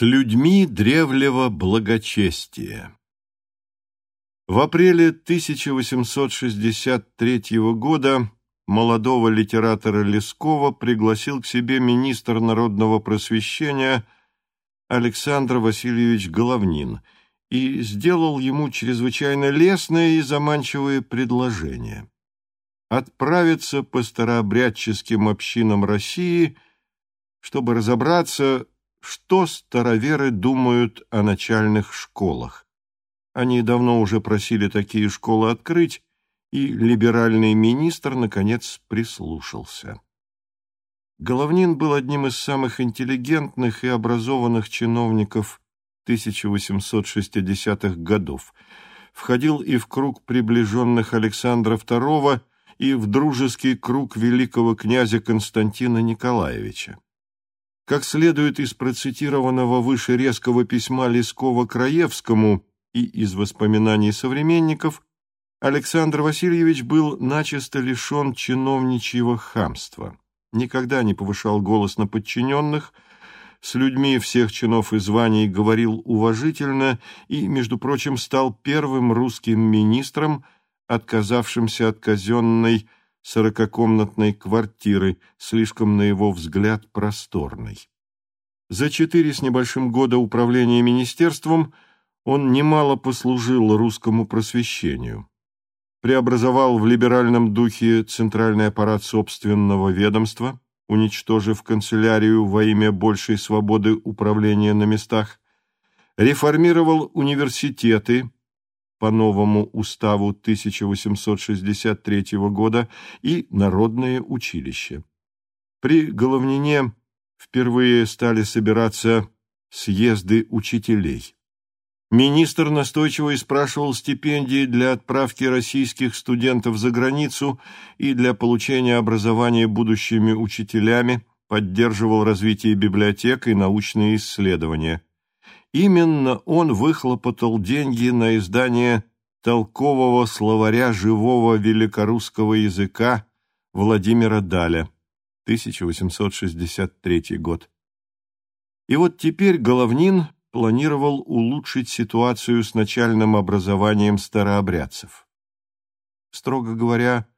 С людьми древнего благочестия. В апреле 1863 года молодого литератора Лескова пригласил к себе министр народного просвещения Александр Васильевич Головнин и сделал ему чрезвычайно лестное и заманчивое предложение отправиться по старообрядческим общинам России, чтобы разобраться, что староверы думают о начальных школах. Они давно уже просили такие школы открыть, и либеральный министр, наконец, прислушался. Головнин был одним из самых интеллигентных и образованных чиновников 1860-х годов. Входил и в круг приближенных Александра II, и в дружеский круг великого князя Константина Николаевича. Как следует из процитированного выше резкого письма Лескова Краевскому и из воспоминаний современников, Александр Васильевич был начисто лишен чиновничьего хамства, никогда не повышал голос на подчиненных, с людьми всех чинов и званий говорил уважительно и, между прочим, стал первым русским министром, отказавшимся от казенной сорокакомнатной квартиры, слишком, на его взгляд, просторной. За четыре с небольшим года управления министерством он немало послужил русскому просвещению. Преобразовал в либеральном духе центральный аппарат собственного ведомства, уничтожив канцелярию во имя большей свободы управления на местах, реформировал университеты, по новому уставу 1863 года и народное училище. При Головнине впервые стали собираться съезды учителей. Министр настойчиво спрашивал стипендии для отправки российских студентов за границу и для получения образования будущими учителями, поддерживал развитие библиотек и научные исследования. Именно он выхлопотал деньги на издание толкового словаря живого великорусского языка Владимира Даля, 1863 год. И вот теперь Головнин планировал улучшить ситуацию с начальным образованием старообрядцев. Строго говоря,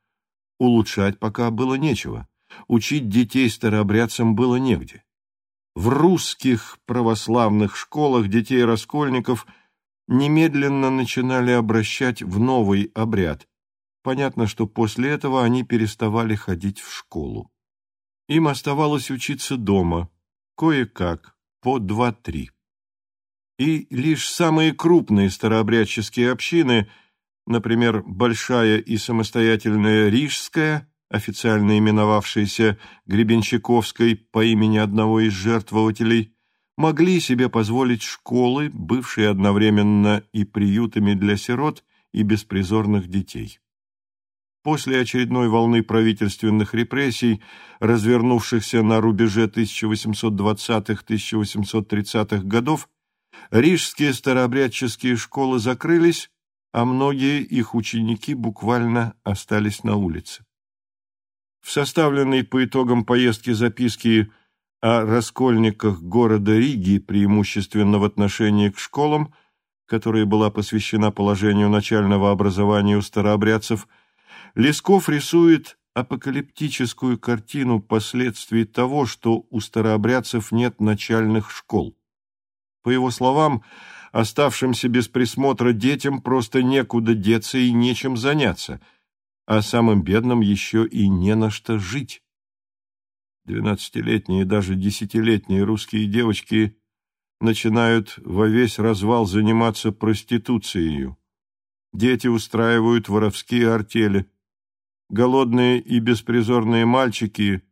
улучшать пока было нечего, учить детей старообрядцам было негде. В русских православных школах детей-раскольников немедленно начинали обращать в новый обряд. Понятно, что после этого они переставали ходить в школу. Им оставалось учиться дома, кое-как, по два-три. И лишь самые крупные старообрядческие общины, например, Большая и самостоятельная Рижская – официально именовавшейся Гребенщиковской по имени одного из жертвователей, могли себе позволить школы, бывшие одновременно и приютами для сирот и беспризорных детей. После очередной волны правительственных репрессий, развернувшихся на рубеже 1820-1830-х годов, рижские старообрядческие школы закрылись, а многие их ученики буквально остались на улице. В составленной по итогам поездки записки о раскольниках города Риги, преимущественно в отношении к школам, которая была посвящена положению начального образования у старообрядцев, Лесков рисует апокалиптическую картину последствий того, что у старообрядцев нет начальных школ. По его словам, оставшимся без присмотра детям просто некуда деться и нечем заняться – а самым бедным еще и не на что жить. Двенадцатилетние и даже десятилетние русские девочки начинают во весь развал заниматься проституцией. Дети устраивают воровские артели. Голодные и беспризорные мальчики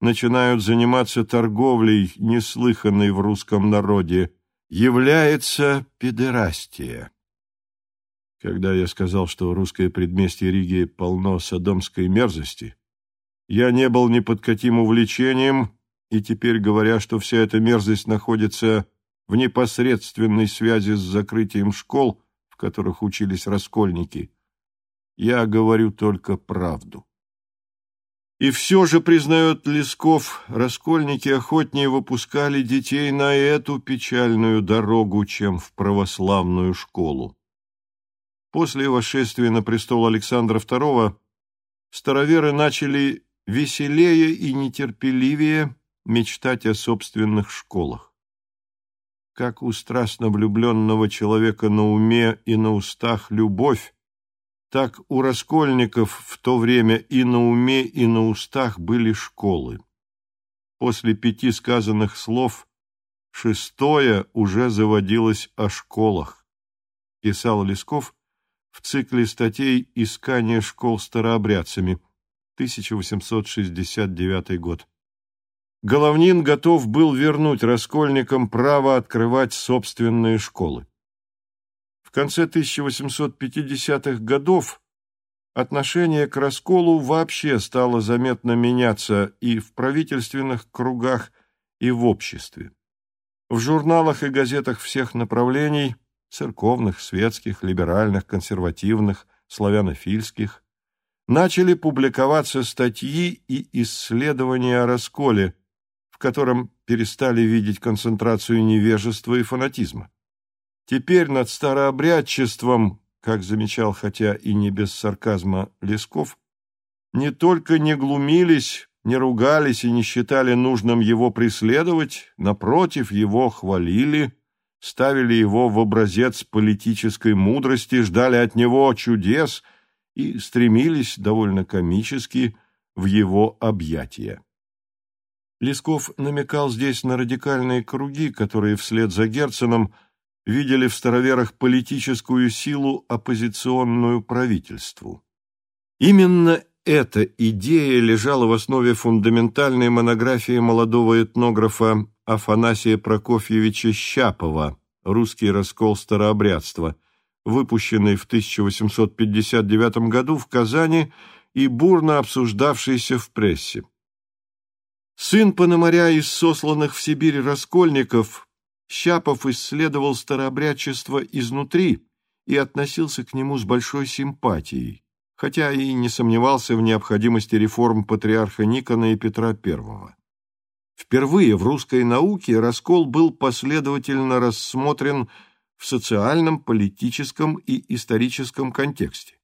начинают заниматься торговлей, неслыханной в русском народе. Является педерастия. Когда я сказал, что русское предместье Риги полно садомской мерзости, я не был ни под каким увлечением, и теперь, говоря, что вся эта мерзость находится в непосредственной связи с закрытием школ, в которых учились раскольники, я говорю только правду. И все же, признает Лесков, раскольники охотнее выпускали детей на эту печальную дорогу, чем в православную школу. После восшествия на престол Александра II староверы начали веселее и нетерпеливее мечтать о собственных школах. Как у страстно влюбленного человека на уме и на устах любовь, так у раскольников в то время и на уме, и на устах были школы. После пяти сказанных слов шестое уже заводилось о школах, писал Лесков в цикле статей «Искание школ старообрядцами», 1869 год. Головнин готов был вернуть раскольникам право открывать собственные школы. В конце 1850-х годов отношение к расколу вообще стало заметно меняться и в правительственных кругах, и в обществе. В журналах и газетах всех направлений – церковных, светских, либеральных, консервативных, славянофильских – начали публиковаться статьи и исследования о расколе, в котором перестали видеть концентрацию невежества и фанатизма. Теперь над старообрядчеством, как замечал, хотя и не без сарказма Лесков, не только не глумились, не ругались и не считали нужным его преследовать, напротив, его хвалили, ставили его в образец политической мудрости, ждали от него чудес и стремились довольно комически в его объятия. Лесков намекал здесь на радикальные круги, которые вслед за Герценом – видели в староверах политическую силу, оппозиционную правительству. Именно эта идея лежала в основе фундаментальной монографии молодого этнографа Афанасия Прокофьевича Щапова «Русский раскол старообрядства», выпущенной в 1859 году в Казани и бурно обсуждавшейся в прессе. Сын Пономаря из сосланных в Сибирь раскольников Щапов исследовал старообрядчество изнутри и относился к нему с большой симпатией, хотя и не сомневался в необходимости реформ патриарха Никона и Петра I. Впервые в русской науке раскол был последовательно рассмотрен в социальном, политическом и историческом контексте.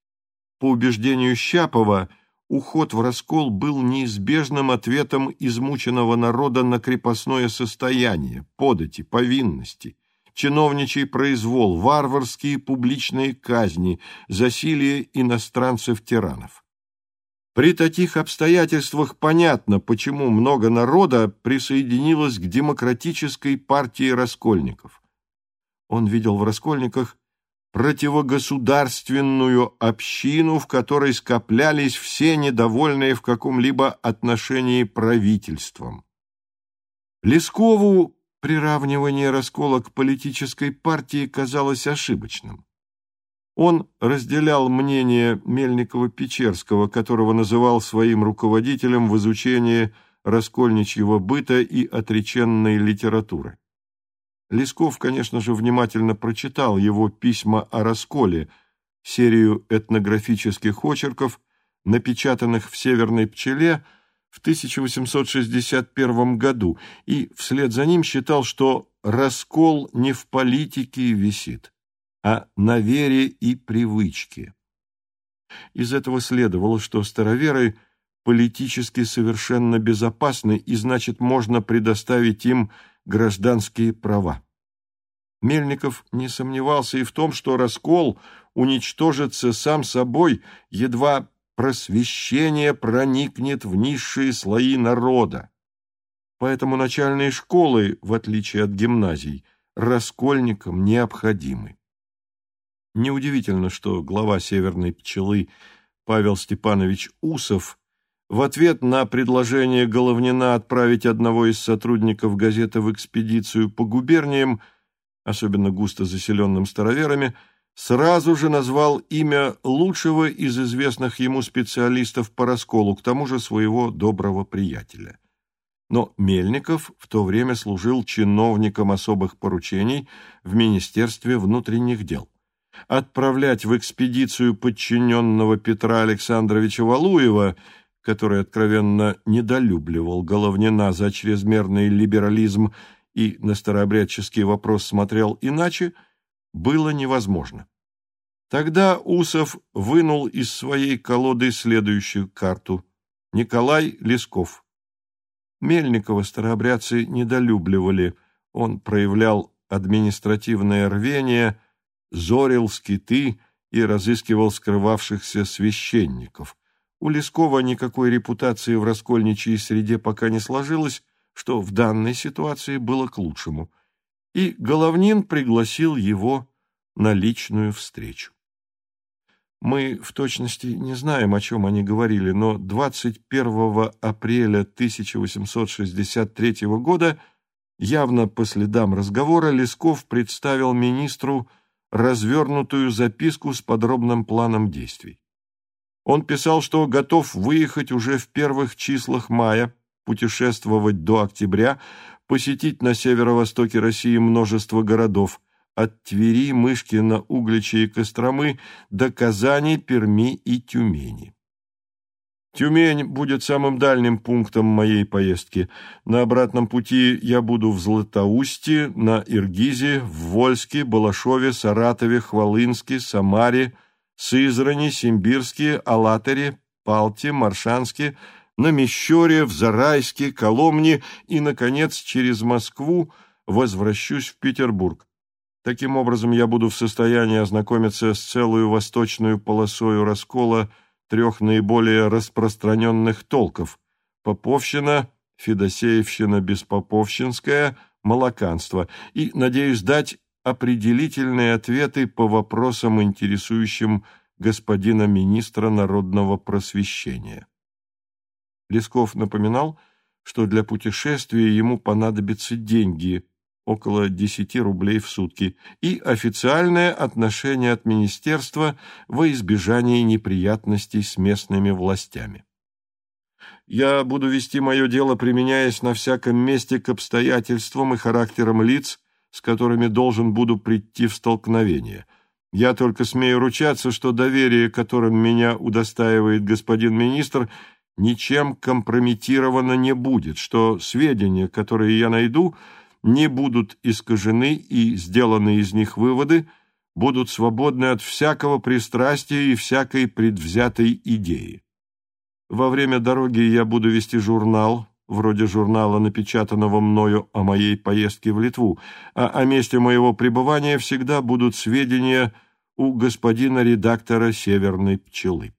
По убеждению Щапова – уход в раскол был неизбежным ответом измученного народа на крепостное состояние, подати, повинности, чиновничий произвол, варварские публичные казни, засилие иностранцев-тиранов. При таких обстоятельствах понятно, почему много народа присоединилось к демократической партии раскольников. Он видел в раскольниках противогосударственную общину, в которой скоплялись все недовольные в каком-либо отношении правительством. Лескову приравнивание раскола к политической партии казалось ошибочным. Он разделял мнение Мельникова-Печерского, которого называл своим руководителем в изучении раскольничьего быта и отреченной литературы. Лесков, конечно же, внимательно прочитал его письма о расколе, серию этнографических очерков, напечатанных в «Северной пчеле» в 1861 году, и вслед за ним считал, что раскол не в политике висит, а на вере и привычке. Из этого следовало, что староверы политически совершенно безопасны, и значит, можно предоставить им гражданские права. Мельников не сомневался и в том, что раскол уничтожится сам собой, едва просвещение проникнет в низшие слои народа. Поэтому начальные школы, в отличие от гимназий, раскольникам необходимы. Неудивительно, что глава «Северной пчелы» Павел Степанович Усов в ответ на предложение Головнина отправить одного из сотрудников газеты в экспедицию по губерниям, особенно густо заселенным староверами, сразу же назвал имя лучшего из известных ему специалистов по расколу, к тому же своего доброго приятеля. Но Мельников в то время служил чиновником особых поручений в Министерстве внутренних дел. Отправлять в экспедицию подчиненного Петра Александровича Валуева – который откровенно недолюбливал Головнина за чрезмерный либерализм и на старообрядческий вопрос смотрел иначе, было невозможно. Тогда Усов вынул из своей колоды следующую карту. Николай Лесков. Мельникова старообрядцы недолюбливали. Он проявлял административное рвение, зорил скиты и разыскивал скрывавшихся священников. У Лескова никакой репутации в раскольничьей среде пока не сложилось, что в данной ситуации было к лучшему. И Головнин пригласил его на личную встречу. Мы в точности не знаем, о чем они говорили, но 21 апреля 1863 года, явно по следам разговора, Лесков представил министру развернутую записку с подробным планом действий. Он писал, что готов выехать уже в первых числах мая, путешествовать до октября, посетить на северо-востоке России множество городов, от Твери, Мышкина, Углича и Костромы до Казани, Перми и Тюмени. Тюмень будет самым дальним пунктом моей поездки. На обратном пути я буду в Златоусте, на Иргизе, в Вольске, Балашове, Саратове, Хвалынске, Самаре, Сызрани, Симбирске, Алатыре, Палте, Маршанске, на Мещере, в Зарайске, Коломне и, наконец, через Москву возвращусь в Петербург. Таким образом, я буду в состоянии ознакомиться с целую восточную полосою раскола трех наиболее распространенных толков – Поповщина, Федосеевщина Беспоповщинская, Молоканство – и, надеюсь, дать определительные ответы по вопросам, интересующим господина министра народного просвещения. Лесков напоминал, что для путешествия ему понадобятся деньги – около 10 рублей в сутки, и официальное отношение от министерства во избежание неприятностей с местными властями. Я буду вести мое дело, применяясь на всяком месте к обстоятельствам и характерам лиц, с которыми должен буду прийти в столкновение. Я только смею ручаться, что доверие, которым меня удостаивает господин министр, ничем компрометировано не будет, что сведения, которые я найду, не будут искажены и сделанные из них выводы будут свободны от всякого пристрастия и всякой предвзятой идеи. Во время дороги я буду вести журнал, вроде журнала, напечатанного мною о моей поездке в Литву, а о месте моего пребывания всегда будут сведения у господина редактора «Северной пчелы».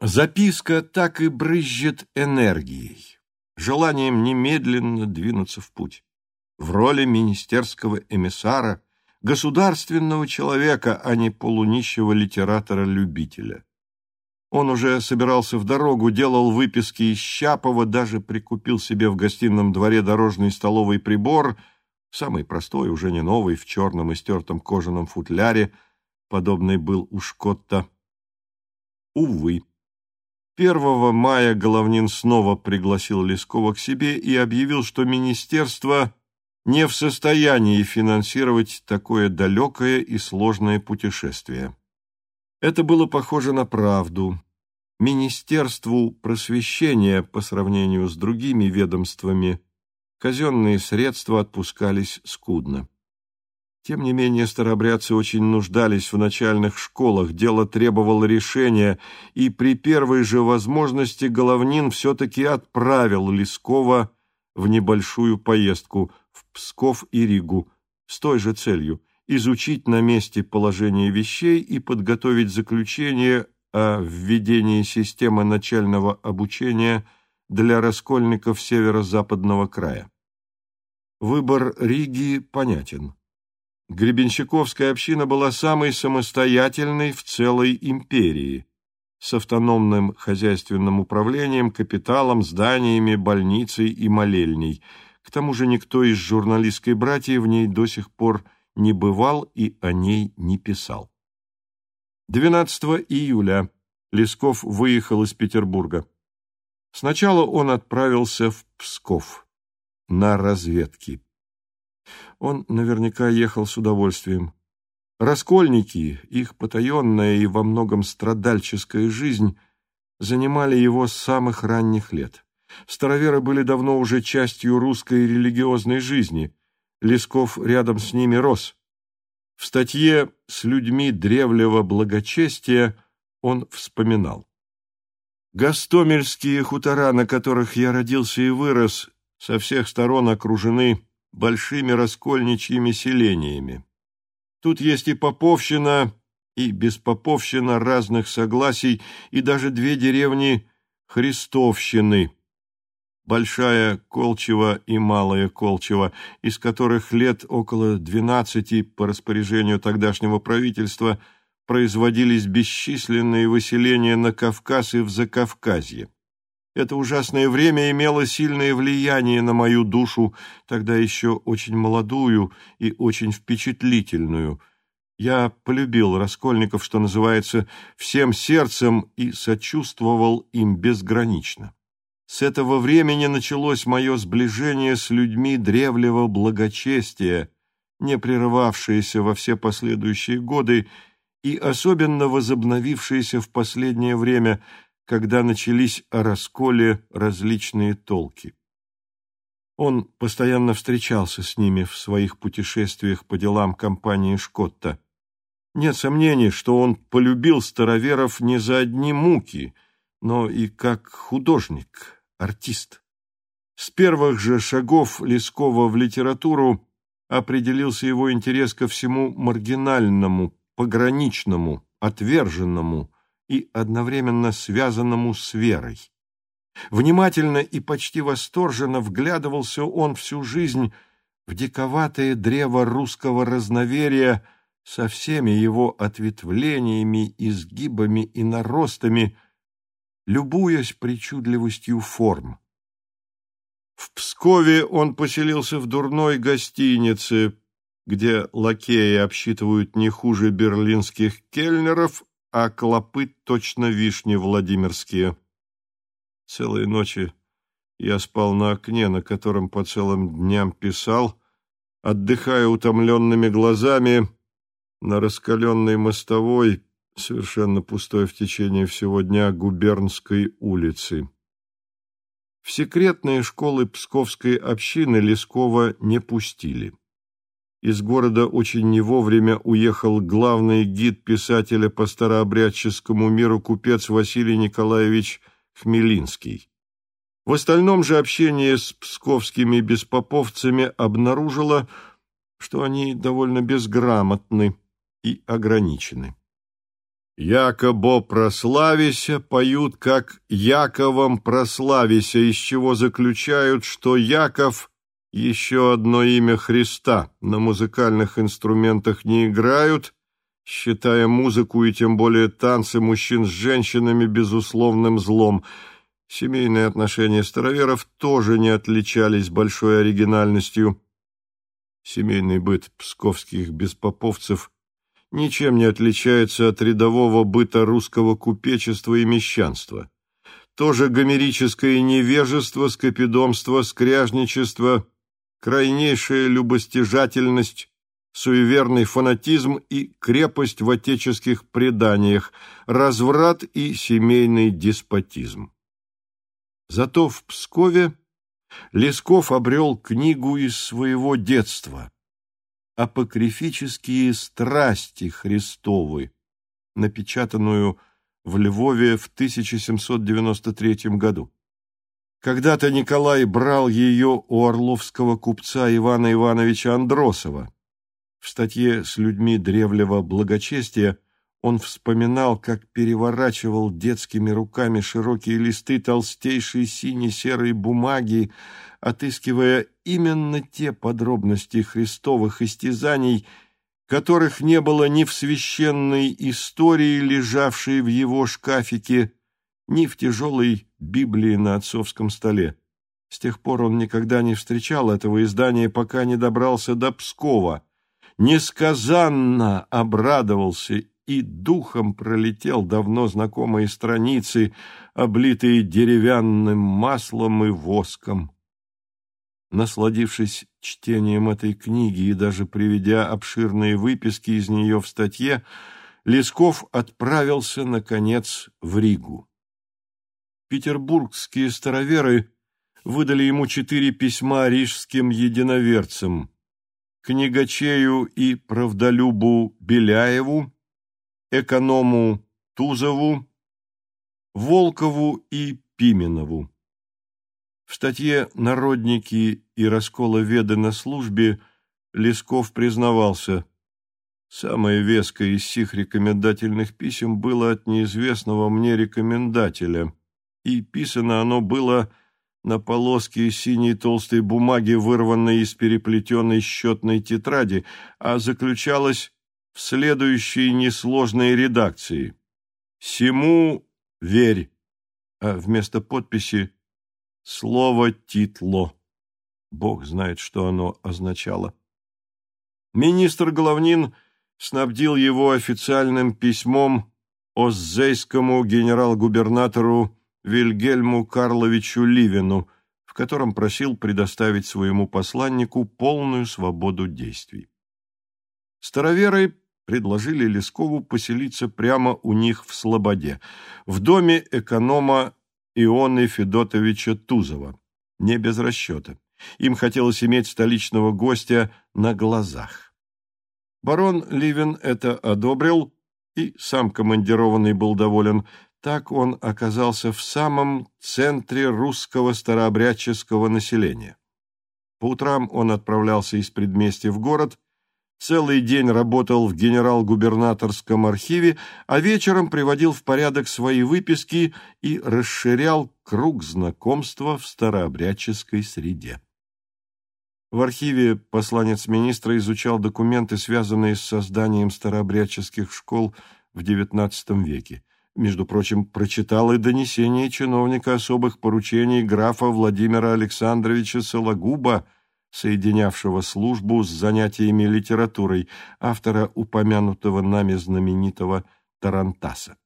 Записка так и брызжет энергией, желанием немедленно двинуться в путь в роли министерского эмиссара, государственного человека, а не полунищего литератора-любителя. Он уже собирался в дорогу, делал выписки из Щапова, даже прикупил себе в гостином дворе дорожный столовый прибор, самый простой, уже не новый, в черном и стертом кожаном футляре, подобный был у Шкотта. Увы. 1 мая Головнин снова пригласил Лескова к себе и объявил, что министерство не в состоянии финансировать такое далекое и сложное путешествие. Это было похоже на правду. Министерству просвещения по сравнению с другими ведомствами казенные средства отпускались скудно. Тем не менее, старообрядцы очень нуждались в начальных школах, дело требовало решения, и при первой же возможности Головнин все-таки отправил Лескова в небольшую поездку – в Псков и Ригу с той же целью – изучить на месте положение вещей и подготовить заключение о введении системы начального обучения для раскольников северо-западного края. Выбор Риги понятен. Гребенщиковская община была самой самостоятельной в целой империи, с автономным хозяйственным управлением, капиталом, зданиями, больницей и молельней – к тому же никто из журналистской братьев в ней до сих пор не бывал и о ней не писал. 12 июля Лесков выехал из Петербурга. Сначала он отправился в Псков на разведки. Он наверняка ехал с удовольствием. Раскольники, их потаенная и во многом страдальческая жизнь занимали его с самых ранних лет. Староверы были давно уже частью русской религиозной жизни. Лесков рядом с ними рос. В статье «С людьми древнего благочестия» он вспоминал. Гастомельские хутора, на которых я родился и вырос, со всех сторон окружены большими раскольничьими селениями. Тут есть и поповщина, и беспоповщина разных согласий, и даже две деревни Христовщины, Большая Колчева и Малая Колчева, из которых лет около двенадцати по распоряжению тогдашнего правительства производились бесчисленные выселения на Кавказ и в Закавказье. Это ужасное время имело сильное влияние на мою душу, тогда еще очень молодую и очень впечатлительную. Я полюбил раскольников, что называется, всем сердцем и сочувствовал им безгранично. С этого времени началось мое сближение с людьми древнего благочестия, не прерывавшееся во все последующие годы и особенно возобновившееся в последнее время – когда начались о расколе различные толки. Он постоянно встречался с ними в своих путешествиях по делам компании Шкотта. Нет сомнений, что он полюбил староверов не за одни муки, но и как художник, артист. С первых же шагов Лескова в литературу определился его интерес ко всему маргинальному, пограничному, отверженному, и одновременно связанному с верой. Внимательно и почти восторженно вглядывался он всю жизнь в диковатое древо русского разноверия со всеми его ответвлениями, изгибами и наростами, любуясь причудливостью форм. В Пскове он поселился в дурной гостинице, где лакеи обсчитывают не хуже берлинских кельнеров, а клопы точно вишни владимирские. Целые ночи я спал на окне, на котором по целым дням писал, отдыхая утомленными глазами на раскаленной мостовой, совершенно пустой в течение всего дня, губернской улицы. В секретные школы Псковской общины Лескова не пустили. Из города очень не вовремя уехал главный гид писателя по старообрядческому миру купец Василий Николаевич Хмелинский. В остальном же общение с псковскими беспоповцами обнаружило, что они довольно безграмотны и ограничены. «Якобо прославися» поют как «Яковом прославися», из чего заключают, что Яков – еще одно имя Христа на музыкальных инструментах не играют, считая музыку и тем более танцы мужчин с женщинами безусловным злом. Семейные отношения староверов тоже не отличались большой оригинальностью. Семейный быт псковских беспоповцев ничем не отличается от рядового быта русского купечества и мещанства. Тоже гомерическое невежество, скопидомство, скряжничество – крайнейшая любостяжательность, суеверный фанатизм и крепость в отеческих преданиях, разврат и семейный деспотизм. Зато в Пскове Лесков обрел книгу из своего детства «Апокрифические страсти Христовы», напечатанную в Львове в 1793 году. Когда-то Николай брал ее у орловского купца Ивана Ивановича Андросова. В статье «С людьми древнего благочестия» он вспоминал, как переворачивал детскими руками широкие листы толстейшей сине-серой бумаги, отыскивая именно те подробности христовых истязаний, которых не было ни в священной истории, лежавшей в его шкафике, ни в тяжелой Библии на отцовском столе. С тех пор он никогда не встречал этого издания, пока не добрался до Пскова. Несказанно обрадовался и духом пролетел давно знакомые страницы, облитые деревянным маслом и воском. Насладившись чтением этой книги и даже приведя обширные выписки из нее в статье, Лесков отправился, наконец, в Ригу. петербургские староверы выдали ему четыре письма рижским единоверцам – книгачею и правдолюбу Беляеву, эконому Тузову, Волкову и Пименову. В статье «Народники и раскола веды на службе» Лесков признавался, самое веское из сих рекомендательных писем было от неизвестного мне рекомендателя, и писано оно было на полоске синей толстой бумаги, вырванной из переплетенной счетной тетради, а заключалось в следующей несложной редакции. «Сему верь», а вместо подписи слово «титло». Бог знает, что оно означало. Министр Головнин снабдил его официальным письмом Оззейскому генерал-губернатору Вильгельму Карловичу Ливину, в котором просил предоставить своему посланнику полную свободу действий. Староверы предложили Лескову поселиться прямо у них в Слободе, в доме эконома Ионы Федотовича Тузова, не без расчета. Им хотелось иметь столичного гостя на глазах. Барон Ливин это одобрил, и сам командированный был доволен – так он оказался в самом центре русского старообрядческого населения. По утрам он отправлялся из предместья в город, целый день работал в генерал-губернаторском архиве, а вечером приводил в порядок свои выписки и расширял круг знакомства в старообрядческой среде. В архиве посланец министра изучал документы, связанные с созданием старообрядческих школ в XIX веке между прочим, прочитал и донесение чиновника особых поручений графа Владимира Александровича Сологуба, соединявшего службу с занятиями литературой, автора упомянутого нами знаменитого Тарантаса.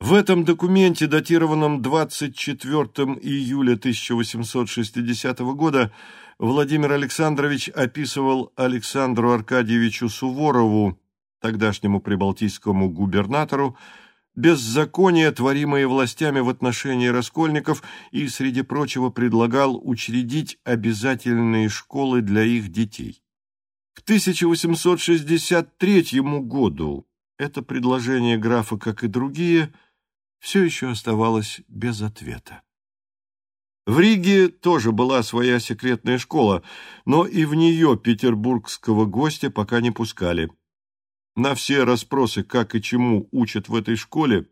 В этом документе, датированном 24 июля 1860 года, Владимир Александрович описывал Александру Аркадьевичу Суворову, тогдашнему прибалтийскому губернатору, беззакония, творимые властями в отношении раскольников, и, среди прочего, предлагал учредить обязательные школы для их детей. К 1863 году это предложение графа, как и другие, все еще оставалось без ответа. В Риге тоже была своя секретная школа, но и в нее петербургского гостя пока не пускали. На все расспросы, как и чему учат в этой школе,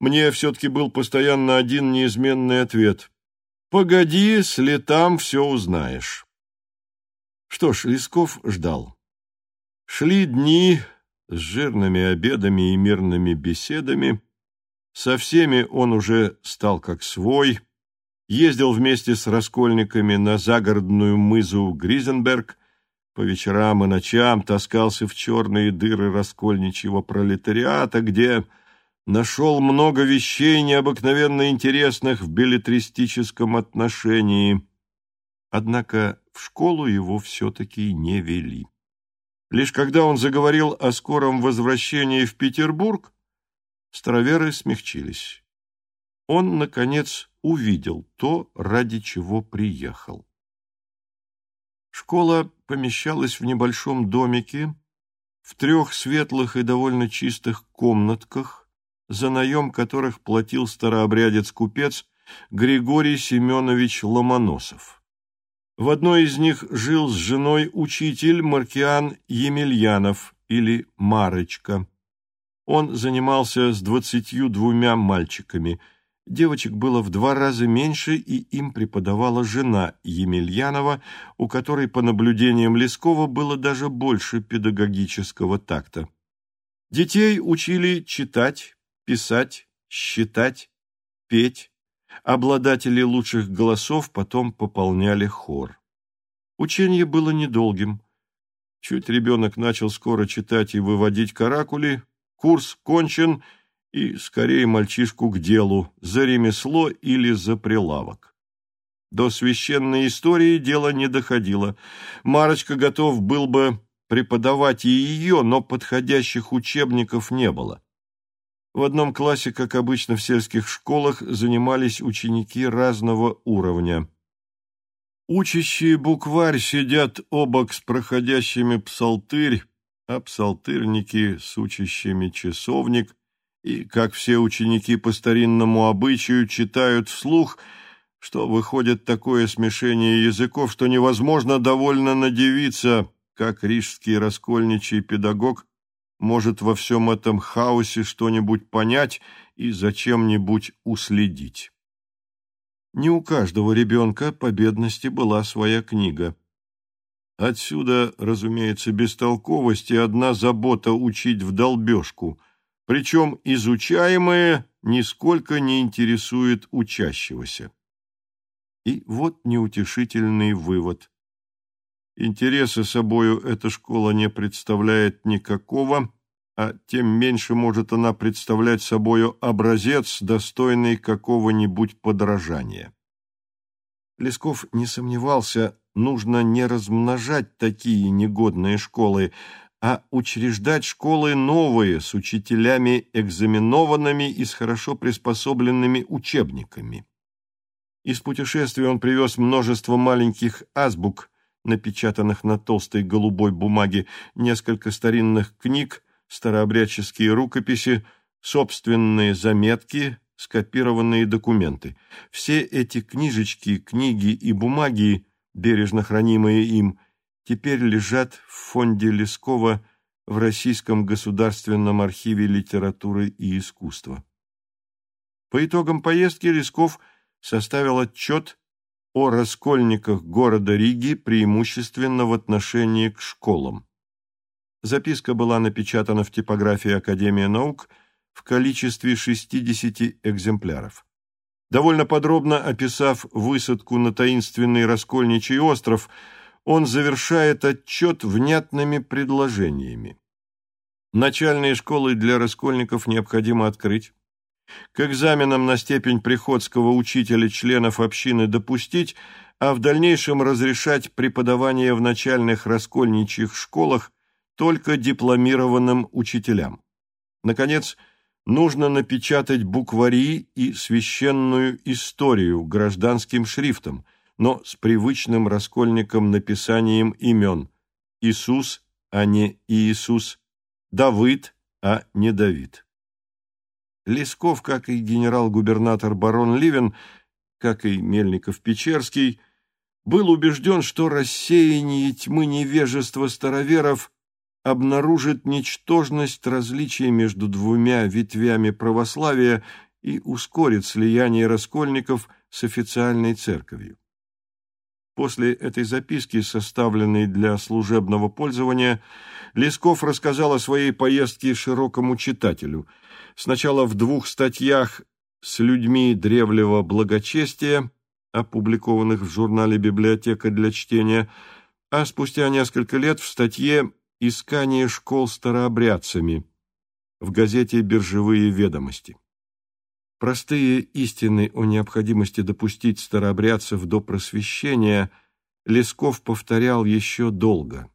мне все-таки был постоянно один неизменный ответ. «Погоди, с летам все узнаешь». Что ж, Лесков ждал. Шли дни с жирными обедами и мирными беседами. Со всеми он уже стал как свой. Ездил вместе с раскольниками на загородную мызу Гризенберг, по вечерам и ночам таскался в черные дыры раскольничьего пролетариата, где нашел много вещей необыкновенно интересных в билетристическом отношении. Однако в школу его все-таки не вели. Лишь когда он заговорил о скором возвращении в Петербург, староверы смягчились. Он, наконец, увидел то, ради чего приехал. Школа помещалась в небольшом домике, в трех светлых и довольно чистых комнатках, за наем которых платил старообрядец-купец Григорий Семенович Ломоносов. В одной из них жил с женой учитель Маркиан Емельянов или Марочка. Он занимался с двадцатью двумя мальчиками – Девочек было в два раза меньше, и им преподавала жена Емельянова, у которой, по наблюдениям Лескова, было даже больше педагогического такта. Детей учили читать, писать, считать, петь. Обладатели лучших голосов потом пополняли хор. Учение было недолгим. Чуть ребенок начал скоро читать и выводить каракули, курс кончен — и скорее мальчишку к делу, за ремесло или за прилавок. До священной истории дело не доходило. Марочка готов был бы преподавать и ее, но подходящих учебников не было. В одном классе, как обычно в сельских школах, занимались ученики разного уровня. Учащие букварь сидят обок с проходящими псалтырь, а псалтырники с учащими часовник, и, как все ученики по старинному обычаю, читают вслух, что выходит такое смешение языков, что невозможно довольно надевиться, как рижский раскольничий педагог может во всем этом хаосе что-нибудь понять и зачем-нибудь уследить. Не у каждого ребенка по бедности была своя книга. Отсюда, разумеется, бестолковость и одна забота учить в долбежку, причем изучаемое нисколько не интересует учащегося. И вот неутешительный вывод. Интереса собою эта школа не представляет никакого, а тем меньше может она представлять собою образец, достойный какого-нибудь подражания. Лесков не сомневался, нужно не размножать такие негодные школы, а учреждать школы новые с учителями экзаменованными и с хорошо приспособленными учебниками. Из путешествия он привез множество маленьких азбук, напечатанных на толстой голубой бумаге, несколько старинных книг, старообрядческие рукописи, собственные заметки, скопированные документы. Все эти книжечки, книги и бумаги, бережно хранимые им, теперь лежат в фонде Лескова в Российском государственном архиве литературы и искусства. По итогам поездки Лесков составил отчет о раскольниках города Риги преимущественно в отношении к школам. Записка была напечатана в типографии Академии наук в количестве 60 экземпляров. Довольно подробно описав высадку на таинственный Раскольничий остров, он завершает отчет внятными предложениями. Начальные школы для раскольников необходимо открыть. К экзаменам на степень приходского учителя членов общины допустить, а в дальнейшем разрешать преподавание в начальных раскольничьих школах только дипломированным учителям. Наконец, нужно напечатать буквари и священную историю гражданским шрифтом, но с привычным раскольникам написанием имен Иисус, а не Иисус, Давыд, а не Давид. Лесков, как и генерал-губернатор барон Ливен, как и Мельников-Печерский, был убежден, что рассеяние тьмы невежества староверов обнаружит ничтожность различия между двумя ветвями православия и ускорит слияние раскольников с официальной церковью. После этой записки, составленной для служебного пользования, Лесков рассказал о своей поездке широкому читателю. Сначала в двух статьях с людьми древнего благочестия, опубликованных в журнале «Библиотека для чтения», а спустя несколько лет в статье Искание школ старообрядцами в газете «Биржевые ведомости». Простые истины о необходимости допустить старообрядцев до просвещения Лесков повторял еще долго.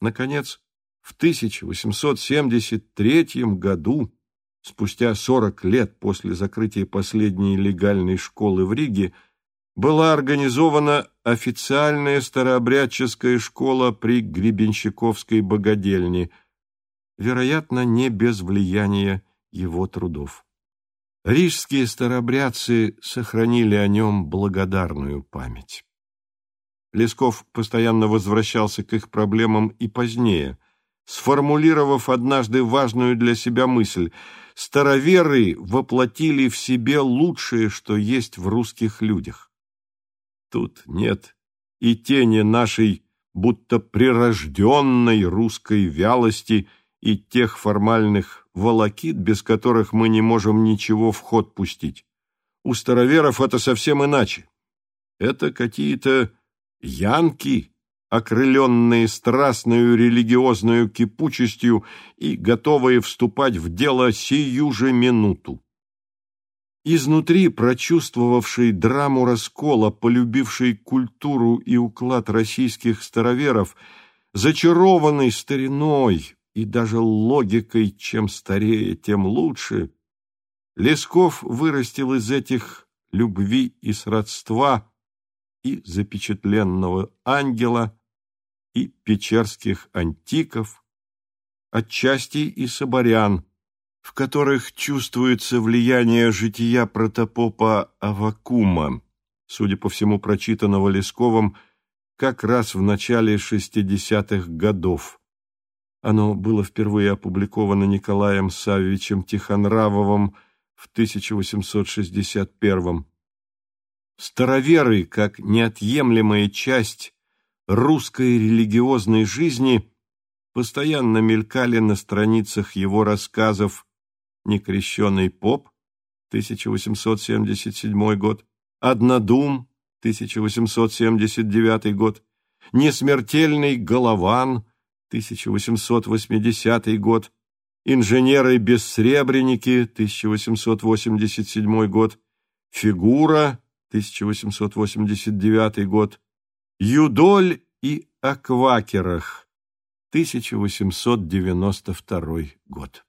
Наконец, в 1873 году, спустя 40 лет после закрытия последней легальной школы в Риге, была организована официальная старообрядческая школа при Гребенщиковской богадельне, вероятно, не без влияния его трудов. Рижские старообрядцы сохранили о нем благодарную память. Лесков постоянно возвращался к их проблемам и позднее, сформулировав однажды важную для себя мысль «Староверы воплотили в себе лучшее, что есть в русских людях». Тут нет и тени нашей будто прирожденной русской вялости и тех формальных волокит, без которых мы не можем ничего в ход пустить. У староверов это совсем иначе. Это какие-то янки, окрыленные страстную религиозную кипучестью и готовые вступать в дело сию же минуту. Изнутри прочувствовавший драму раскола, полюбивший культуру и уклад российских староверов, зачарованный стариной и даже логикой, чем старее, тем лучше, Лесков вырастил из этих любви и сродства и запечатленного ангела, и печерских антиков, отчасти и соборян, в которых чувствуется влияние жития протопопа Авакума, судя по всему прочитанного Лесковым как раз в начале 60-х годов. Оно было впервые опубликовано Николаем Саввичем Тихонравовым в 1861 Староверы, как неотъемлемая часть русской религиозной жизни, постоянно мелькали на страницах его рассказов «Некрещенный поп» 1877 год, «Однодум» 1879 год, «Несмертельный Голован» 1880 год, «Инженеры-бессребреники» 1887 год, «Фигура» 1889 год, «Юдоль и о квакерах» 1892 год.